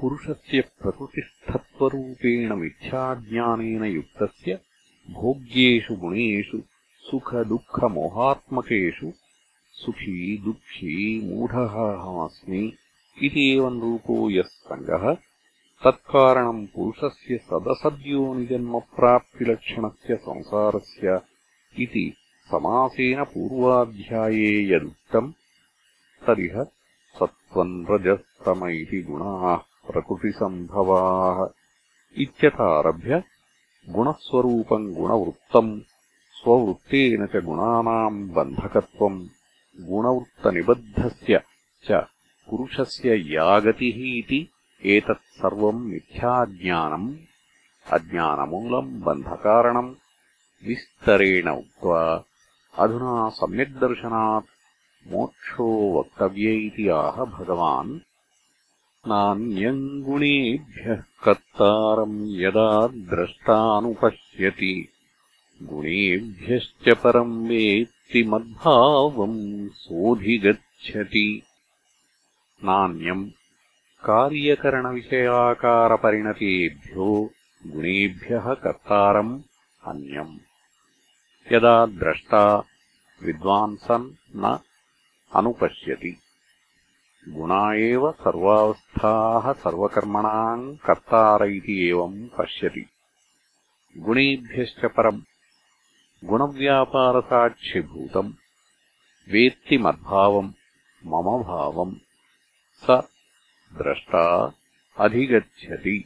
पुरुषस्य प्रकृतिस्थत्वरूपेण मिथ्याज्ञानेन युक्तस्य भोग्येषु गुणेषु सुखदुःखमोहात्मकेषु सुखी दुःखी मूढः अहमस्मि इति एवम् रूपो यः सङ्गः तत्कारणम् पुरुषस्य सदसद्योनिजन्मप्राप्तिलक्षणस्य संसारस्य इति समासेन पूर्वाध्याये यदुक्तम् तदिह सत्त्वम् रजस्तम इति गुणाः प्रकृतिसम्भवाः इत्यथारभ्य गुणस्वरूपम् गुणवृत्तम् स्ववृत्तेन च गुणानाम् बन्धकत्वम् गुणवृत्तनिबद्धस्य च पुरुषस्य या गतिः इति एतत् सर्वम् मिथ्याज्ञानम् अज्ञानमूलम् बन्धकारणम्। विस्तरेण उक्त्वा अधुना सम्यग्दर्शनात् मोक्षो वक्तव्य इति आह भगवान् नान्यम् गुणेभ्यः कर्तारम् यदा द्रष्टानुपश्यति। गुणेभ्यश्च परम् वेत्ति मद्भावम् सोऽधिगच्छति। नान्यम् कार्यकरणविषयाकारपरिणतेभ्यो गुणेभ्यः कर्तारम् अन्यम्। यदा द्रष्टा विद्वांसन् न अनुपश्यति गुणा एव सर्वावस्थाः सर्वकर्मणाम् कर्तार इति एवम् पश्यति। गुणेभ्यश्च परम् गुणव्यापारसाक्षिभूतम् वेत्ति मद्भावम् मम भावम् स द्रष्टा अधिगच्छति